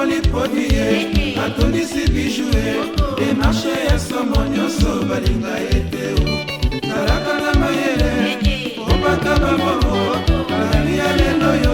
namoli podi ye natondisi biju ye demarche ya somo nyonso balinga ye te talaka na mayele obaka bamomo nani ya lelo yo